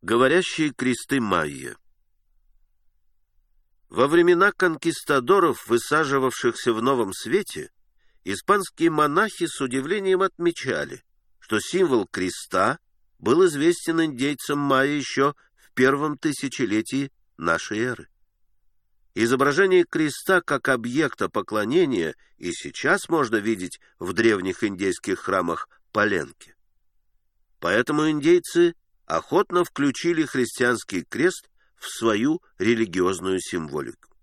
Говорящие кресты майя Во времена конкистадоров, высаживавшихся в Новом Свете, испанские монахи с удивлением отмечали, что символ креста был известен индейцам майя еще в первом тысячелетии нашей эры. Изображение креста как объекта поклонения и сейчас можно видеть в древних индейских храмах Поленки. Поэтому индейцы охотно включили христианский крест в свою религиозную символику.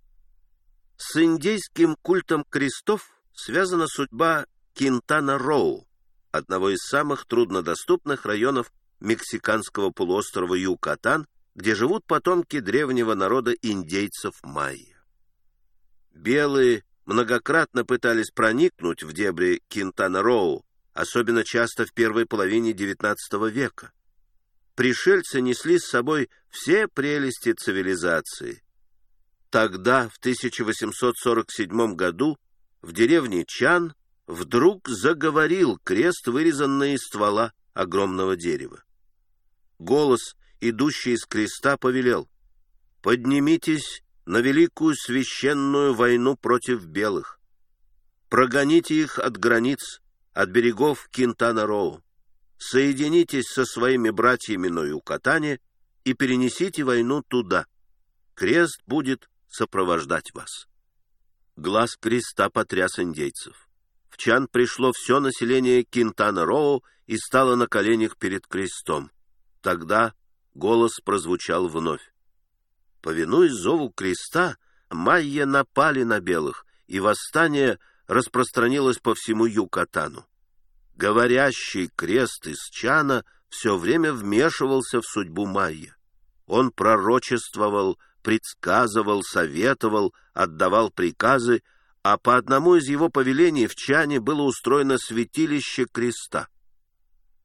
С индейским культом крестов связана судьба Кинтана-Роу, одного из самых труднодоступных районов мексиканского полуострова Юкатан, где живут потомки древнего народа индейцев майя. Белые многократно пытались проникнуть в дебри Кинтана-Роу, особенно часто в первой половине XIX века пришельцы несли с собой все прелести цивилизации. Тогда, в 1847 году, в деревне Чан вдруг заговорил крест, вырезанный из ствола огромного дерева. Голос, идущий из креста, повелел «Поднимитесь на великую священную войну против белых. Прогоните их от границ, от берегов Кинтана-Роу соединитесь со своими братьями на Юкатане и перенесите войну туда. Крест будет сопровождать вас. Глаз креста потряс индейцев. В Чан пришло все население Кинтана-Роу и стало на коленях перед крестом. Тогда голос прозвучал вновь. Повинуясь зову креста, майя напали на белых, и восстание распространилось по всему Юкатану. Говорящий крест из Чана все время вмешивался в судьбу Майя. Он пророчествовал, предсказывал, советовал, отдавал приказы, а по одному из его повелений в Чане было устроено святилище креста.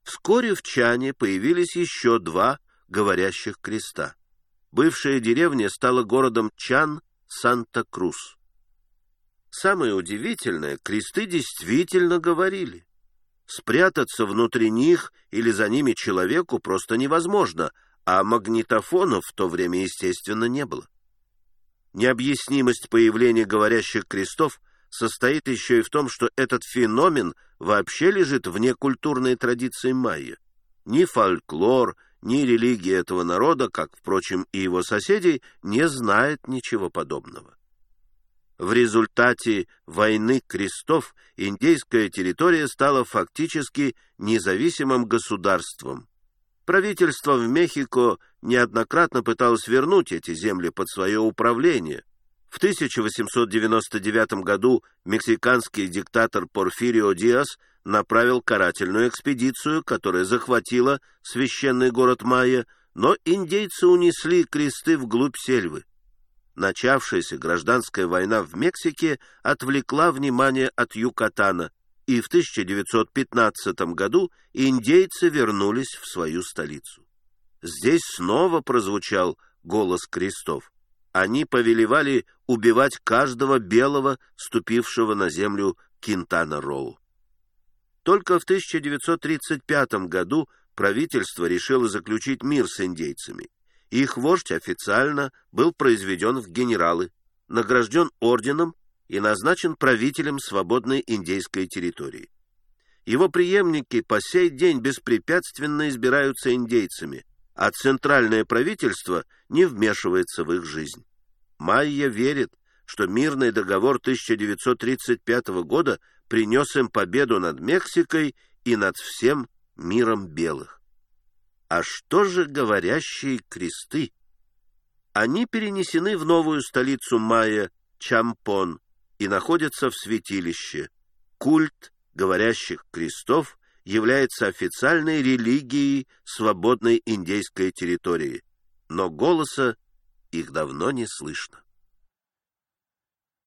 Вскоре в Чане появились еще два говорящих креста. Бывшая деревня стала городом Чан Санта-Крус. Самое удивительное, кресты действительно говорили. Спрятаться внутри них или за ними человеку просто невозможно, а магнитофонов в то время, естественно, не было. Необъяснимость появления говорящих крестов состоит еще и в том, что этот феномен вообще лежит вне культурной традиции майя. Ни фольклор, ни религия этого народа, как, впрочем, и его соседей, не знает ничего подобного. В результате войны крестов индейская территория стала фактически независимым государством. Правительство в Мехико неоднократно пыталось вернуть эти земли под свое управление. В 1899 году мексиканский диктатор Порфирио Диас направил карательную экспедицию, которая захватила священный город Майя, но индейцы унесли кресты вглубь сельвы начавшаяся гражданская война в Мексике отвлекла внимание от Юкатана, и в 1915 году индейцы вернулись в свою столицу. Здесь снова прозвучал голос крестов. Они повелевали убивать каждого белого, ступившего на землю Кинтана-Роу. Только в 1935 году правительство решило заключить мир с индейцами их вождь официально был произведен в генералы, награжден орденом и назначен правителем свободной индейской территории. Его преемники по сей день беспрепятственно избираются индейцами, а центральное правительство не вмешивается в их жизнь. Майя верит, что мирный договор 1935 года принес им победу над Мексикой и над всем миром белых. А что же говорящие кресты? Они перенесены в новую столицу майя Чампон и находятся в святилище. Культ говорящих крестов является официальной религией свободной индейской территории, но голоса их давно не слышно.